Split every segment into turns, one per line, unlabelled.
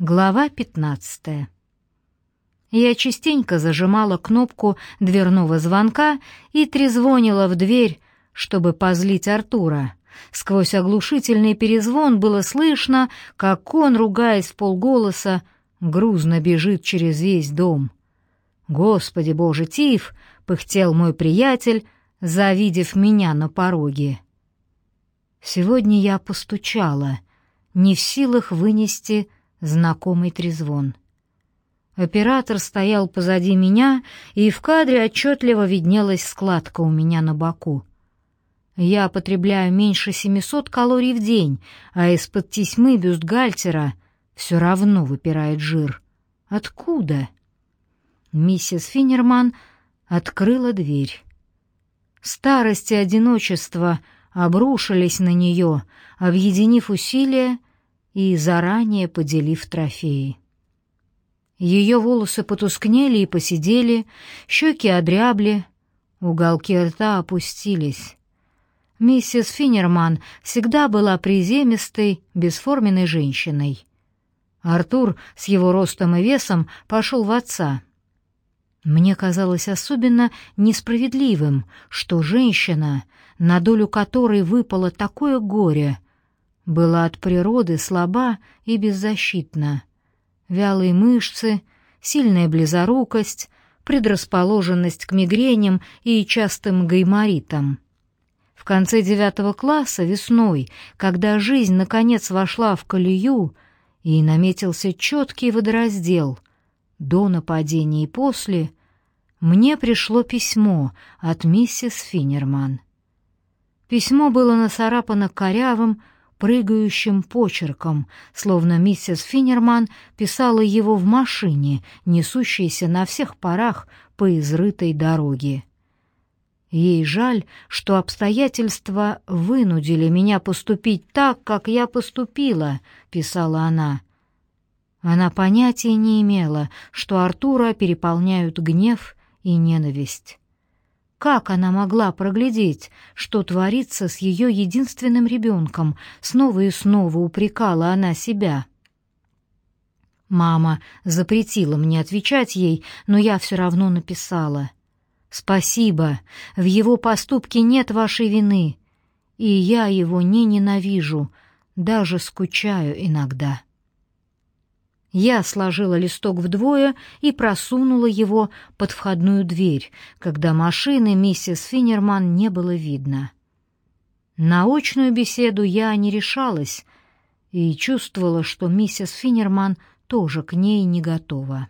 Глава 15. Я частенько зажимала кнопку дверного звонка и трезвонила в дверь, чтобы позлить Артура. Сквозь оглушительный перезвон было слышно, как он, ругаясь в полголоса, грузно бежит через весь дом. «Господи боже, Тиф!» — пыхтел мой приятель, завидев меня на пороге. Сегодня я постучала, не в силах вынести знакомый трезвон. Оператор стоял позади меня, и в кадре отчетливо виднелась складка у меня на боку. Я потребляю меньше 700 калорий в день, а из-под тесьмы бюстгальтера все равно выпирает жир. Откуда? Миссис Финнерман открыла дверь. Старость и одиночество обрушились на нее, объединив усилия и заранее поделив трофеи. Ее волосы потускнели и посидели, щеки одрябли, уголки рта опустились. Миссис Финнерман всегда была приземистой, бесформенной женщиной. Артур с его ростом и весом пошел в отца. Мне казалось особенно несправедливым, что женщина, на долю которой выпало такое горе, была от природы слаба и беззащитна. Вялые мышцы, сильная близорукость, предрасположенность к мигреням и частым гайморитам. В конце девятого класса весной, когда жизнь наконец вошла в колею и наметился четкий водораздел до нападения и после, мне пришло письмо от миссис Финнерман. Письмо было нацарапано корявым, прыгающим почерком, словно миссис Финнерман писала его в машине, несущейся на всех парах по изрытой дороге. Ей жаль, что обстоятельства вынудили меня поступить так, как я поступила, писала она. Она понятия не имела, что Артура переполняют гнев и ненависть. Как она могла проглядеть, что творится с ее единственным ребенком? Снова и снова упрекала она себя. Мама запретила мне отвечать ей, но я все равно написала. «Спасибо, в его поступке нет вашей вины, и я его не ненавижу, даже скучаю иногда». Я сложила листок вдвое и просунула его под входную дверь, когда машины миссис Финнерман не было видно. На очную беседу я не решалась и чувствовала, что миссис Финнерман тоже к ней не готова.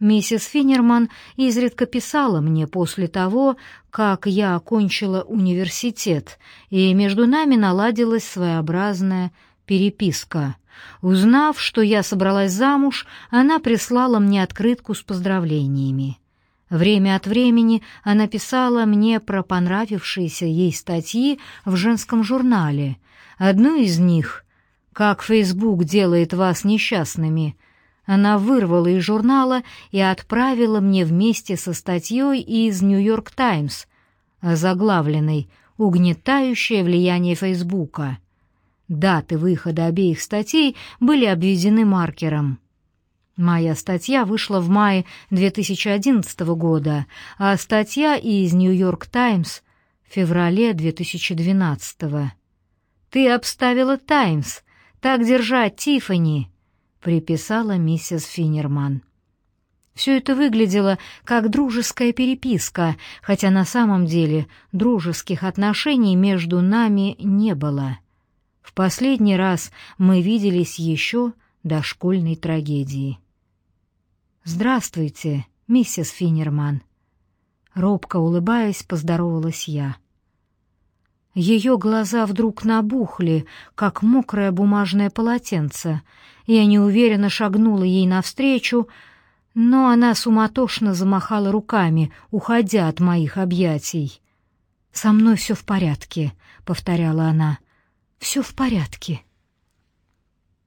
Миссис Финнерман изредка писала мне после того, как я окончила университет, и между нами наладилась своеобразная переписка — Узнав, что я собралась замуж, она прислала мне открытку с поздравлениями. Время от времени она писала мне про понравившиеся ей статьи в женском журнале. Одну из них «Как Фейсбук делает вас несчастными», она вырвала из журнала и отправила мне вместе со статьей из «Нью-Йорк Таймс», заглавленной «Угнетающее влияние Фейсбука». Даты выхода обеих статей были обведены маркером. Моя статья вышла в мае 2011 года, а статья из «Нью-Йорк Таймс» в феврале 2012. «Ты обставила Таймс. Так держать, Тиффани», — приписала миссис Финнерман. Все это выглядело как дружеская переписка, хотя на самом деле дружеских отношений между нами не было. В последний раз мы виделись еще до школьной трагедии. «Здравствуйте, миссис Финнерман». Робко улыбаясь, поздоровалась я. Ее глаза вдруг набухли, как мокрое бумажное полотенце. Я неуверенно шагнула ей навстречу, но она суматошно замахала руками, уходя от моих объятий. «Со мной все в порядке», — повторяла она все в порядке».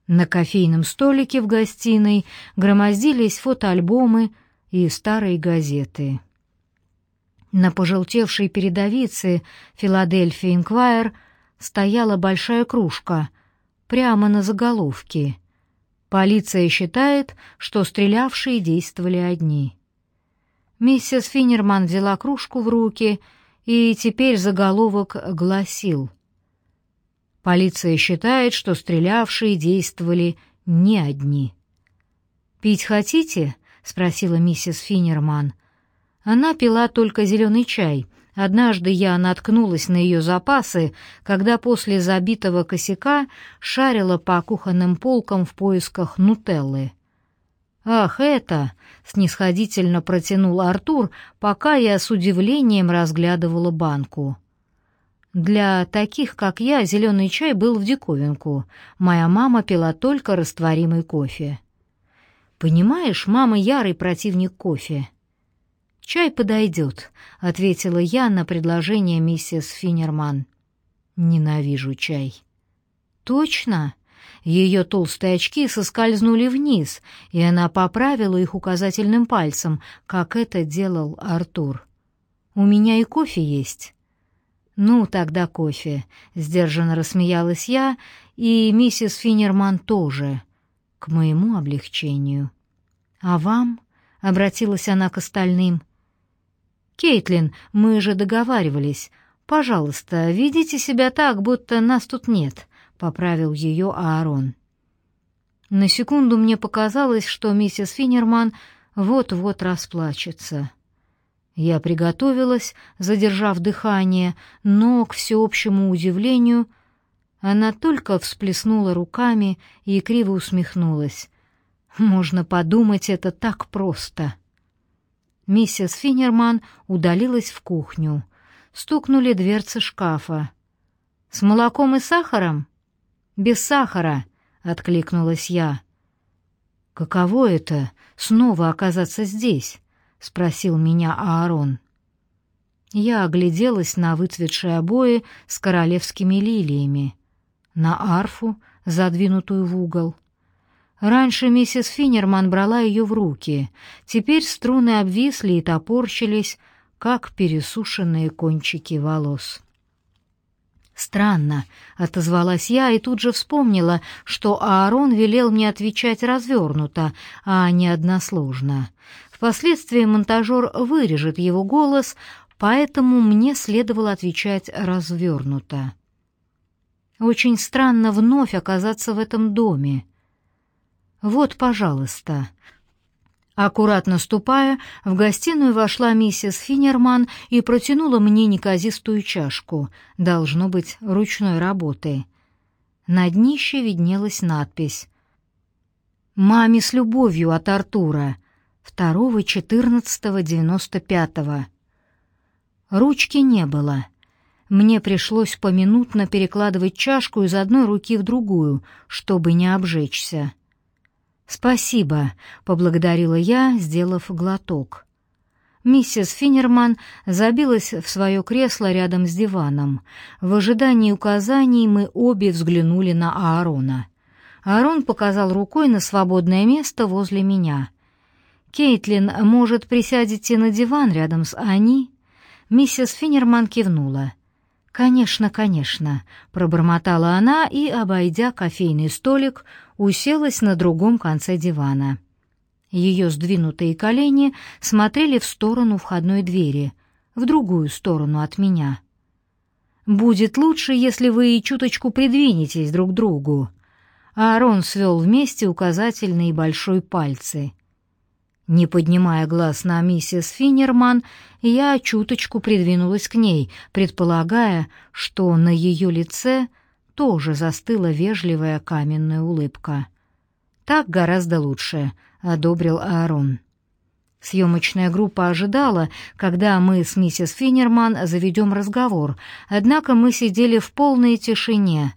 На кофейном столике в гостиной громоздились фотоальбомы и старые газеты. На пожелтевшей передовице «Филадельфия Инквайр» стояла большая кружка, прямо на заголовке Полиция считает, что стрелявшие действовали одни. Миссис Финнерман взяла кружку в руки, и теперь заголовок гласил «Полиция считает, что стрелявшие действовали не одни». «Пить хотите?» — спросила миссис Финнерман. Она пила только зеленый чай. Однажды я наткнулась на ее запасы, когда после забитого косяка шарила по кухонным полкам в поисках нутеллы. «Ах, это!» — снисходительно протянул Артур, пока я с удивлением разглядывала банку. Для таких, как я, зеленый чай был в диковинку. Моя мама пила только растворимый кофе. Понимаешь, мама ярый противник кофе. «Чай подойдет», — ответила я на предложение миссис Финнерман. «Ненавижу чай». «Точно?» Ее толстые очки соскользнули вниз, и она поправила их указательным пальцем, как это делал Артур. «У меня и кофе есть». «Ну, тогда кофе», — сдержанно рассмеялась я, и миссис Финнерман тоже, к моему облегчению. «А вам?» — обратилась она к остальным. «Кейтлин, мы же договаривались. Пожалуйста, ведите себя так, будто нас тут нет», — поправил ее Аарон. На секунду мне показалось, что миссис Финнерман вот-вот расплачется. Я приготовилась, задержав дыхание, но, к всеобщему удивлению, она только всплеснула руками и криво усмехнулась. «Можно подумать, это так просто». Миссис Финнерман удалилась в кухню. Стукнули дверцы шкафа. «С молоком и сахаром?» «Без сахара», — откликнулась я. «Каково это — снова оказаться здесь?» — спросил меня Аарон. Я огляделась на выцветшие обои с королевскими лилиями, на арфу, задвинутую в угол, Раньше миссис Финнерман брала ее в руки. Теперь струны обвисли и топорщились, как пересушенные кончики волос. «Странно», — отозвалась я и тут же вспомнила, что Аарон велел мне отвечать развернуто, а не односложно. Впоследствии монтажер вырежет его голос, поэтому мне следовало отвечать развернуто. Очень странно вновь оказаться в этом доме. «Вот, пожалуйста». Аккуратно ступая, в гостиную вошла миссис Финнерман и протянула мне неказистую чашку, должно быть, ручной работы. На днище виднелась надпись «Маме с любовью от Артура, 2.14.95». Ручки не было. Мне пришлось поминутно перекладывать чашку из одной руки в другую, чтобы не обжечься. «Спасибо», — поблагодарила я, сделав глоток. Миссис Финнерман забилась в свое кресло рядом с диваном. В ожидании указаний мы обе взглянули на Аарона. Аарон показал рукой на свободное место возле меня. «Кейтлин, может, присядете на диван рядом с Ани?» Миссис Финнерман кивнула. «Конечно, конечно», — пробормотала она и, обойдя кофейный столик, уселась на другом конце дивана. Ее сдвинутые колени смотрели в сторону входной двери, в другую сторону от меня. «Будет лучше, если вы чуточку придвинетесь друг к другу». Аарон свел вместе указательный и большой пальцы — не поднимая глаз на миссис Финнерман, я чуточку придвинулась к ней, предполагая, что на ее лице тоже застыла вежливая каменная улыбка. «Так гораздо лучше», — одобрил Аарон. Съемочная группа ожидала, когда мы с миссис Финнерман заведем разговор, однако мы сидели в полной тишине.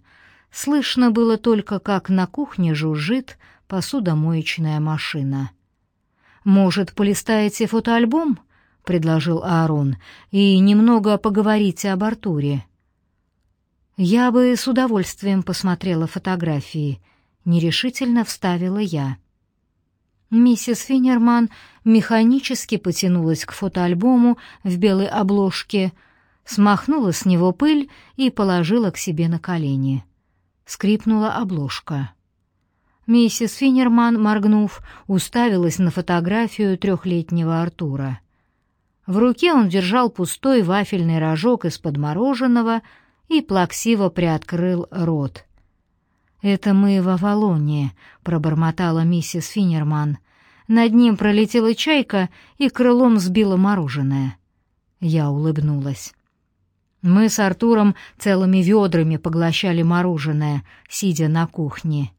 Слышно было только, как на кухне жужжит посудомоечная машина. «Может, полистаете фотоальбом?» — предложил Аарон, — «и немного поговорите об Артуре». «Я бы с удовольствием посмотрела фотографии», — нерешительно вставила я. Миссис Финнерман механически потянулась к фотоальбому в белой обложке, смахнула с него пыль и положила к себе на колени. Скрипнула обложка. Миссис Финнерман, моргнув, уставилась на фотографию трехлетнего Артура. В руке он держал пустой вафельный рожок из-под мороженого и плаксиво приоткрыл рот. «Это мы в Авалоне», — пробормотала миссис Финнерман. Над ним пролетела чайка и крылом сбила мороженое. Я улыбнулась. Мы с Артуром целыми ведрами поглощали мороженое, сидя на кухне.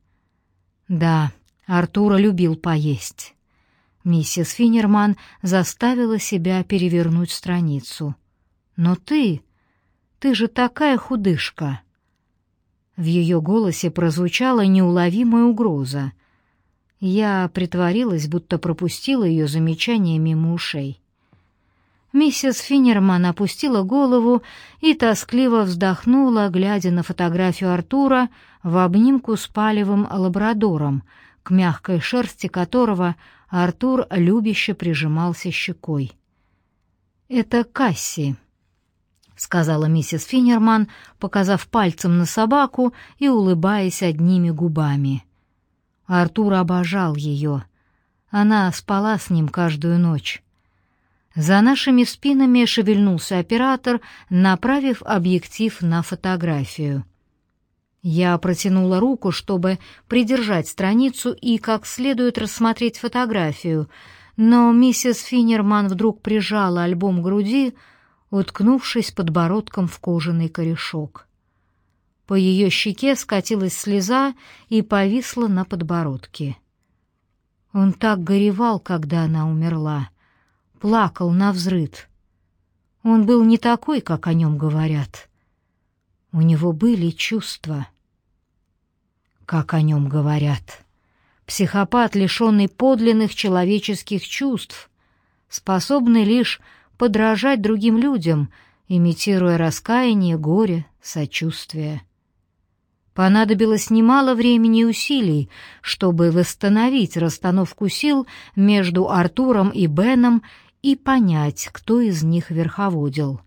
Да, Артура любил поесть. Миссис Финнерман заставила себя перевернуть страницу. «Но ты... ты же такая худышка!» В ее голосе прозвучала неуловимая угроза. Я притворилась, будто пропустила ее замечание мимо ушей. Миссис Финнерман опустила голову и тоскливо вздохнула, глядя на фотографию Артура в обнимку с палевым лабрадором, к мягкой шерсти которого Артур любяще прижимался щекой. «Это Касси», — сказала миссис Финнерман, показав пальцем на собаку и улыбаясь одними губами. Артур обожал ее. Она спала с ним каждую ночь. За нашими спинами шевельнулся оператор, направив объектив на фотографию. Я протянула руку, чтобы придержать страницу и как следует рассмотреть фотографию, но миссис Финнерман вдруг прижала альбом к груди, уткнувшись подбородком в кожаный корешок. По ее щеке скатилась слеза и повисла на подбородке. Он так горевал, когда она умерла, плакал на взрыд. Он был не такой, как о нем говорят. У него были чувства. Как о нем говорят. Психопат, лишенный подлинных человеческих чувств, способный лишь подражать другим людям, имитируя раскаяние, горе, сочувствие. Понадобилось немало времени и усилий, чтобы восстановить расстановку сил между Артуром и Беном и понять, кто из них верховодил.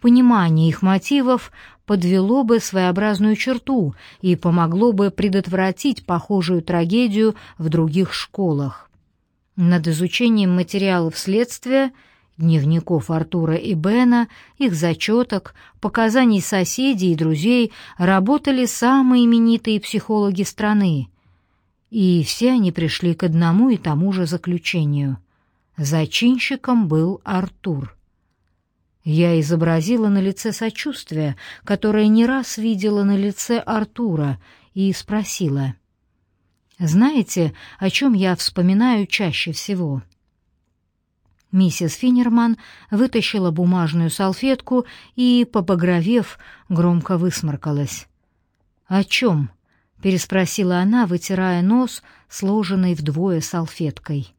Понимание их мотивов подвело бы своеобразную черту и помогло бы предотвратить похожую трагедию в других школах. Над изучением материалов следствия – дневников Артура и Бена, их зачеток, показаний соседей и друзей работали самые именитые психологи страны. И все они пришли к одному и тому же заключению. Зачинщиком был Артур. Я изобразила на лице сочувствие, которое не раз видела на лице Артура, и спросила. «Знаете, о чем я вспоминаю чаще всего?» Миссис Финнерман вытащила бумажную салфетку и, побагровев, громко высморкалась. «О чем?» — переспросила она, вытирая нос, сложенной вдвое салфеткой.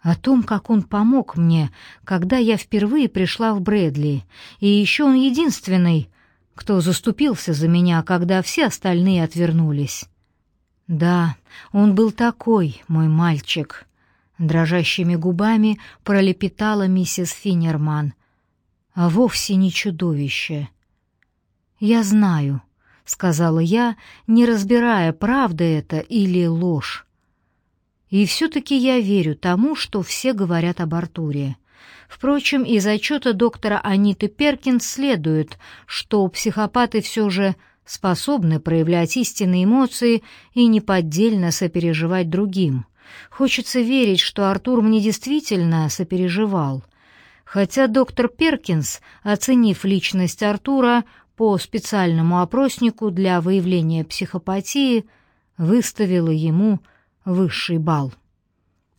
«О том, как он помог мне, когда я впервые пришла в Брэдли, и еще он единственный, кто заступился за меня, когда все остальные отвернулись. Да, он был такой, мой мальчик». Дрожащими губами пролепетала миссис Финнерман. А вовсе не чудовище. «Я знаю», — сказала я, не разбирая, правда это или ложь. И все-таки я верю тому, что все говорят об Артуре. Впрочем, из отчета доктора Аниты Перкинс следует, что психопаты все же способны проявлять истинные эмоции и неподдельно сопереживать другим — Хочется верить, что Артур мне действительно сопереживал. Хотя доктор Перкинс, оценив личность Артура по специальному опроснику для выявления психопатии, выставила ему высший балл.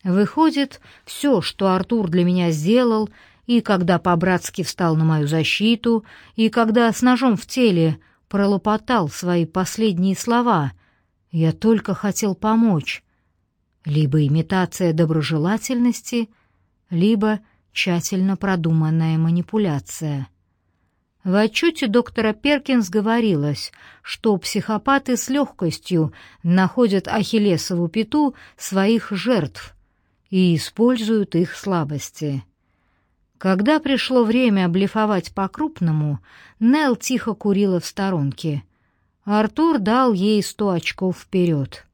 Выходит, все, что Артур для меня сделал, и когда по-братски встал на мою защиту, и когда с ножом в теле пролопотал свои последние слова, я только хотел помочь, либо имитация доброжелательности, либо тщательно продуманная манипуляция. В отчете доктора Перкинс говорилось, что психопаты с легкостью находят ахиллесову пяту своих жертв и используют их слабости. Когда пришло время блефовать по-крупному, Нелл тихо курила в сторонке. Артур дал ей сто очков вперед.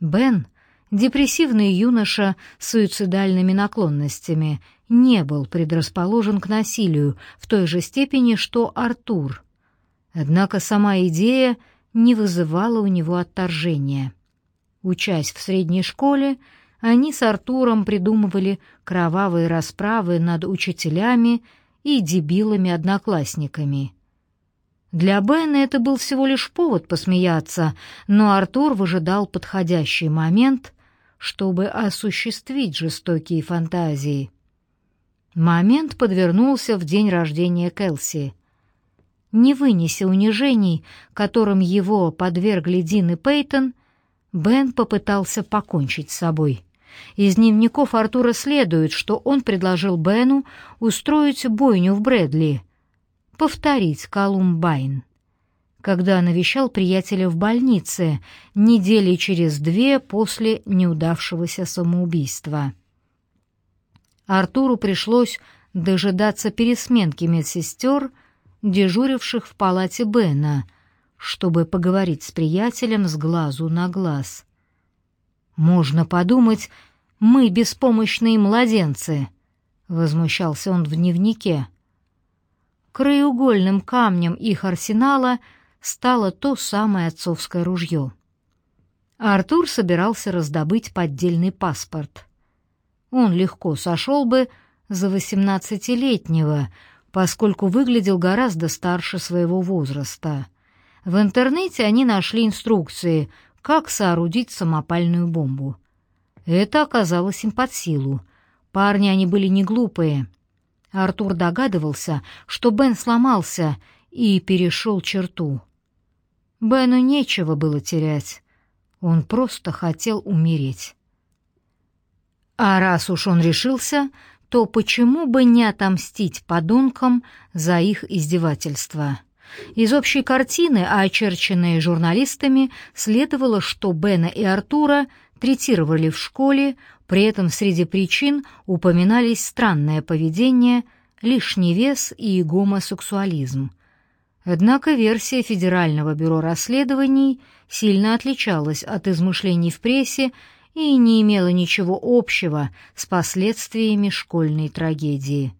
Бен, депрессивный юноша с суицидальными наклонностями, не был предрасположен к насилию в той же степени, что Артур. Однако сама идея не вызывала у него отторжения. Учась в средней школе, они с Артуром придумывали кровавые расправы над учителями и дебилами-одноклассниками. Для Бена это был всего лишь повод посмеяться, но Артур выжидал подходящий момент, чтобы осуществить жестокие фантазии. Момент подвернулся в день рождения Келси. Не вынеся унижений, которым его подвергли Дин и Пейтон, Бен попытался покончить с собой. Из дневников Артура следует, что он предложил Бену устроить бойню в Брэдли, повторить Колумбайн. Когда навещал приятеля в больнице недели через две после неудавшегося самоубийства. Артуру пришлось дожидаться пересменки медсестер, дежуривших в палате Бена, чтобы поговорить с приятелем с глазу на глаз. «Можно подумать, мы беспомощные младенцы», — возмущался он в дневнике. Краеугольным камнем их арсенала стало то самое отцовское ружье. Артур собирался раздобыть поддельный паспорт. Он легко сошел бы за восемнадцатилетнего, поскольку выглядел гораздо старше своего возраста. В интернете они нашли инструкции, как соорудить самопальную бомбу. Это оказалось им под силу. Парни они были не глупые. Артур догадывался, что Бен сломался и перешел черту. Бену нечего было терять. Он просто хотел умереть. А раз уж он решился, то почему бы не отомстить подонкам за их издевательство? Из общей картины, очерченной журналистами, следовало, что Бена и Артура третировали в школе, при этом среди причин упоминались странное поведение, лишний вес и гомосексуализм. Однако версия Федерального бюро расследований сильно отличалась от измышлений в прессе и не имела ничего общего с последствиями школьной трагедии.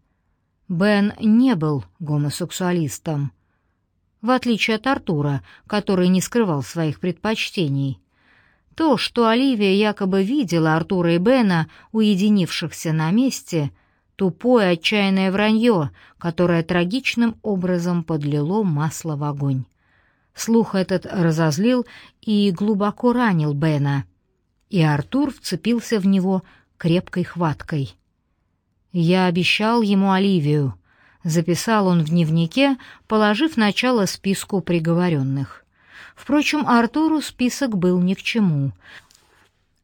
Бен не был гомосексуалистом, в отличие от Артура, который не скрывал своих предпочтений. То, что Оливия якобы видела Артура и Бена, уединившихся на месте, тупое отчаянное вранье, которое трагичным образом подлило масло в огонь. Слух этот разозлил и глубоко ранил Бена — и Артур вцепился в него крепкой хваткой. «Я обещал ему Оливию», — записал он в дневнике, положив начало списку приговоренных. Впрочем, Артуру список был ни к чему.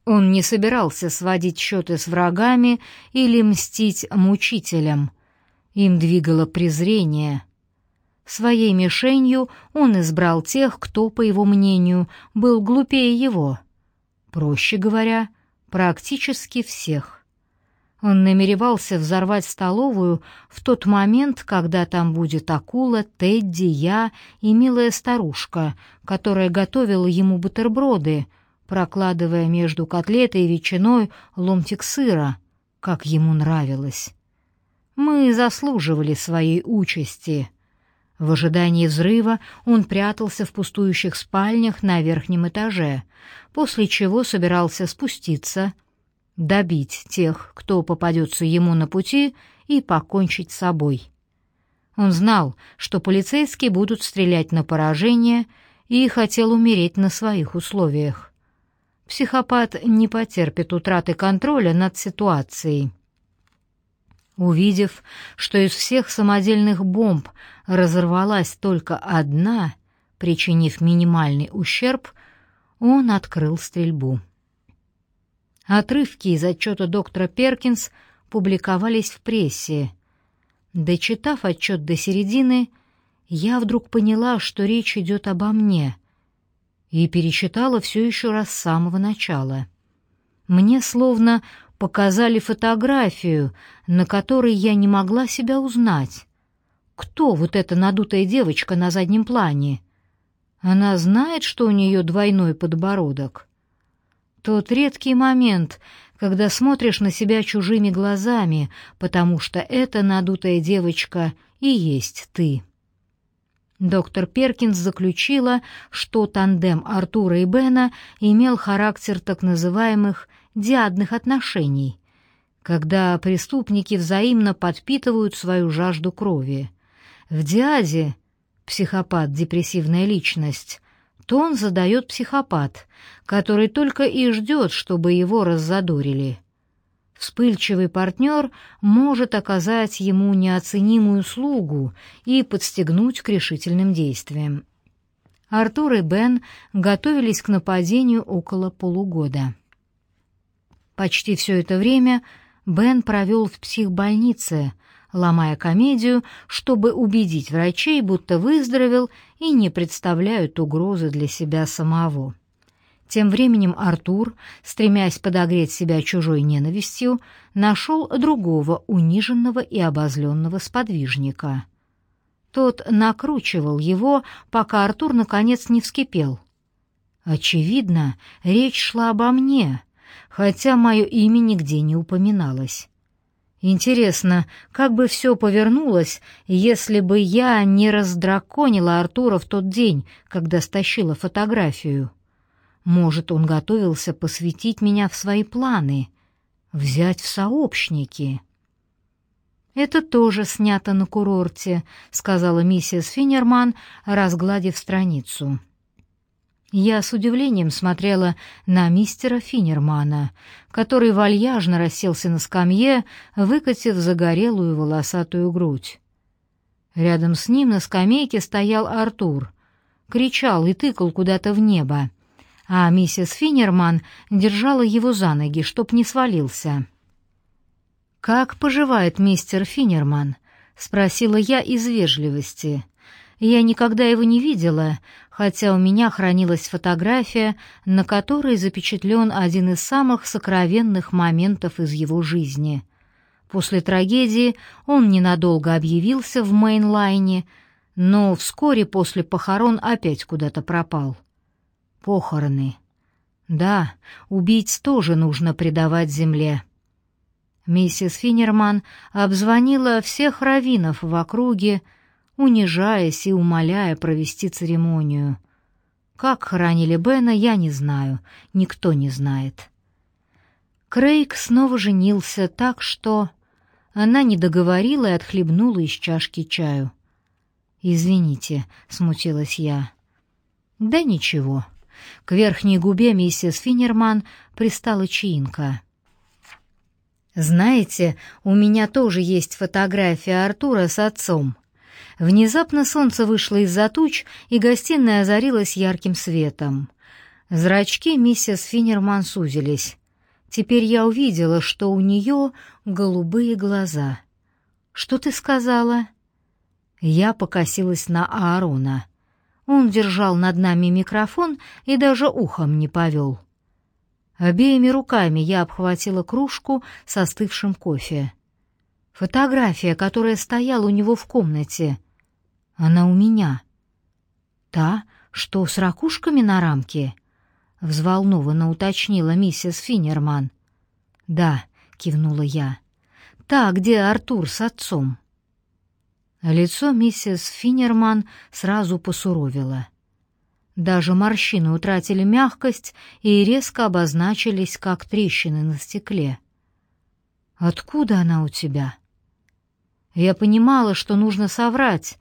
Он не собирался сводить счеты с врагами или мстить мучителям. Им двигало презрение. Своей мишенью он избрал тех, кто, по его мнению, был глупее его — Проще говоря, практически всех. Он намеревался взорвать столовую в тот момент, когда там будет акула, Тедди, я и милая старушка, которая готовила ему бутерброды, прокладывая между котлетой и ветчиной ломтик сыра, как ему нравилось. Мы заслуживали своей участи. В ожидании взрыва он прятался в пустующих спальнях на верхнем этаже, после чего собирался спуститься, добить тех, кто попадется ему на пути, и покончить с собой. Он знал, что полицейские будут стрелять на поражение, и хотел умереть на своих условиях. Психопат не потерпит утраты контроля над ситуацией. Увидев, что из всех самодельных бомб разорвалась только одна, причинив минимальный ущерб, он открыл стрельбу. Отрывки из отчета доктора Перкинс публиковались в прессе. Дочитав отчет до середины, я вдруг поняла, что речь идет обо мне, и перечитала все еще раз с самого начала. Мне словно показали фотографию, на которой я не могла себя узнать. Кто вот эта надутая девочка на заднем плане? Она знает, что у нее двойной подбородок. Тот редкий момент, когда смотришь на себя чужими глазами, потому что эта надутая девочка и есть ты. Доктор Перкинс заключила, что тандем Артура и Бена имел характер так называемых «диадных отношений», когда преступники взаимно подпитывают свою жажду крови. В диаде психопат — депрессивная личность, тон задает психопат, который только и ждет, чтобы его раззадорили. Вспыльчивый партнер может оказать ему неоценимую услугу и подстегнуть к решительным действиям. Артур и Бен готовились к нападению около полугода. Почти все это время Бен провел в психбольнице, ломая комедию, чтобы убедить врачей, будто выздоровел и не представляют угрозы для себя самого. Тем временем Артур, стремясь подогреть себя чужой ненавистью, нашел другого униженного и обозленного сподвижника. Тот накручивал его, пока Артур наконец не вскипел. Очевидно, речь шла обо мне, хотя мое имя нигде не упоминалось. Интересно, как бы все повернулось, если бы я не раздраконила Артура в тот день, когда стащила фотографию? Может, он готовился посвятить меня в свои планы, взять в сообщники? «Это тоже снято на курорте», — сказала миссис Финнерман, разгладив страницу. Я с удивлением смотрела на мистера Финнермана, который вальяжно расселся на скамье, выкатив загорелую волосатую грудь. Рядом с ним на скамейке стоял Артур, кричал и тыкал куда-то в небо, а миссис Финнерман держала его за ноги, чтоб не свалился. «Как поживает мистер Финнерман?» — спросила я из вежливости — я никогда его не видела, хотя у меня хранилась фотография, на которой запечатлен один из самых сокровенных моментов из его жизни. После трагедии он ненадолго объявился в Мейнлайне, но вскоре после похорон опять куда-то пропал. Похороны. Да, убийц тоже нужно предавать земле. Миссис Финнерман обзвонила всех раввинов в округе, унижаясь и умоляя провести церемонию. Как хоронили Бена, я не знаю, никто не знает. Крейг снова женился так, что... Она не договорила и отхлебнула из чашки чаю. «Извините», — смутилась я. «Да ничего». К верхней губе миссис Финнерман пристала чаинка. «Знаете, у меня тоже есть фотография Артура с отцом. Внезапно солнце вышло из-за туч, и гостиная озарилась ярким светом. Зрачки миссис Финнерман сузились. Теперь я увидела, что у нее голубые глаза. «Что ты сказала?» Я покосилась на Аарона. Он держал над нами микрофон и даже ухом не повел. Обеими руками я обхватила кружку с остывшим кофе. Фотография, которая стояла у него в комнате. Она у меня. Та, что с ракушками на рамке? Взволнованно уточнила миссис Финнерман. Да, кивнула я. Та, где Артур с отцом. Лицо миссис Финнерман сразу посуровило. Даже морщины утратили мягкость и резко обозначились, как трещины на стекле. «Откуда она у тебя?» Я понимала, что нужно соврать,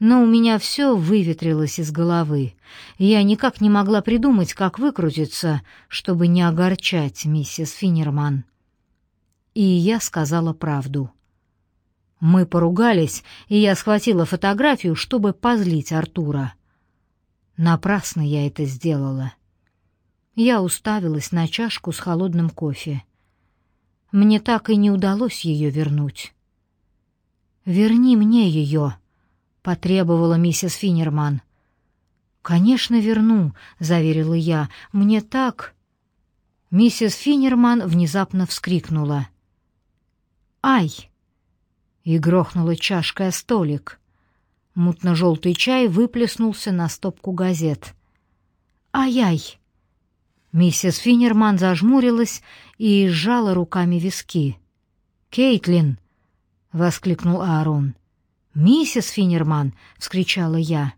но у меня все выветрилось из головы. Я никак не могла придумать, как выкрутиться, чтобы не огорчать миссис Финнерман. И я сказала правду. Мы поругались, и я схватила фотографию, чтобы позлить Артура. Напрасно я это сделала. Я уставилась на чашку с холодным кофе. Мне так и не удалось ее вернуть. «Верни мне ее», — потребовала миссис Финнерман. «Конечно, верну», — заверила я. «Мне так...» Миссис Финнерман внезапно вскрикнула. «Ай!» и грохнула чашкой о столик. Мутно-желтый чай выплеснулся на стопку газет. «Ай-ай!» Миссис Финнерман зажмурилась и сжала руками виски. «Кейтлин!» — воскликнул Аарон. «Миссис Финнерман!» — вскричала я.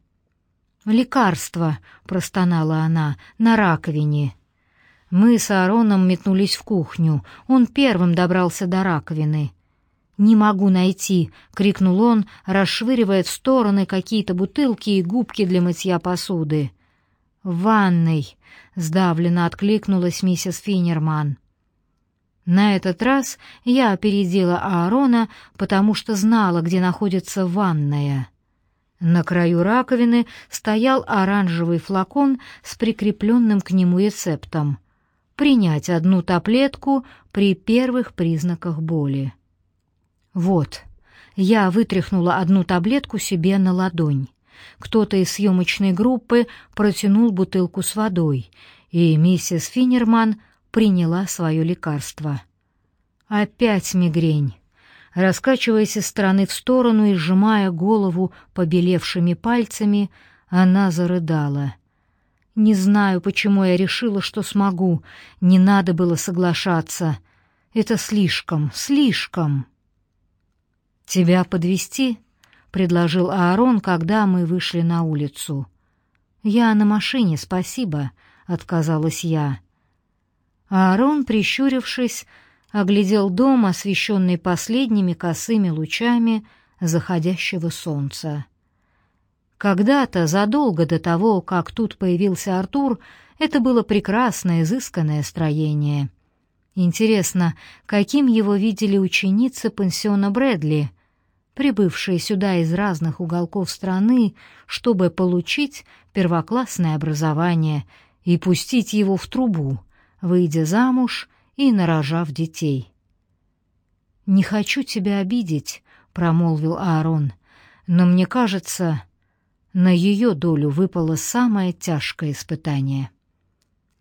«Лекарство!» — простонала она. «На раковине!» Мы с Аароном метнулись в кухню. Он первым добрался до раковины. «Не могу найти!» — крикнул он, расшвыривая в стороны какие-то бутылки и губки для мытья посуды. «В ванной!» — сдавленно откликнулась миссис Финнерман. На этот раз я опередила Аарона, потому что знала, где находится ванная. На краю раковины стоял оранжевый флакон с прикрепленным к нему рецептом. Принять одну таблетку при первых признаках боли. Вот, я вытряхнула одну таблетку себе на ладонь. Кто-то из съемочной группы протянул бутылку с водой, и миссис Финнерман приняла свое лекарство. Опять мигрень. Раскачиваясь из стороны в сторону и сжимая голову побелевшими пальцами, она зарыдала. «Не знаю, почему я решила, что смогу. Не надо было соглашаться. Это слишком, слишком». «Тебя подвести? предложил Аарон, когда мы вышли на улицу. «Я на машине, спасибо», — отказалась я. Аарон, прищурившись, оглядел дом, освещенный последними косыми лучами заходящего солнца. Когда-то, задолго до того, как тут появился Артур, это было прекрасное, изысканное строение. Интересно, каким его видели ученицы пансиона Брэдли — прибывшие сюда из разных уголков страны, чтобы получить первоклассное образование и пустить его в трубу, выйдя замуж и нарожав детей. «Не хочу тебя обидеть», — промолвил Аарон, «но мне кажется, на ее долю выпало самое тяжкое испытание».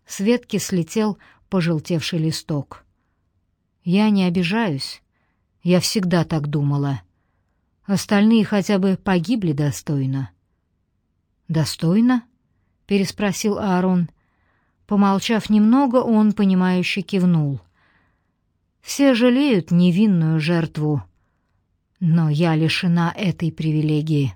С ветки слетел пожелтевший листок. «Я не обижаюсь. Я всегда так думала». Остальные хотя бы погибли достойно. «Достойно?» — переспросил Аарон. Помолчав немного, он, понимающе кивнул. «Все жалеют невинную жертву, но я лишена этой привилегии».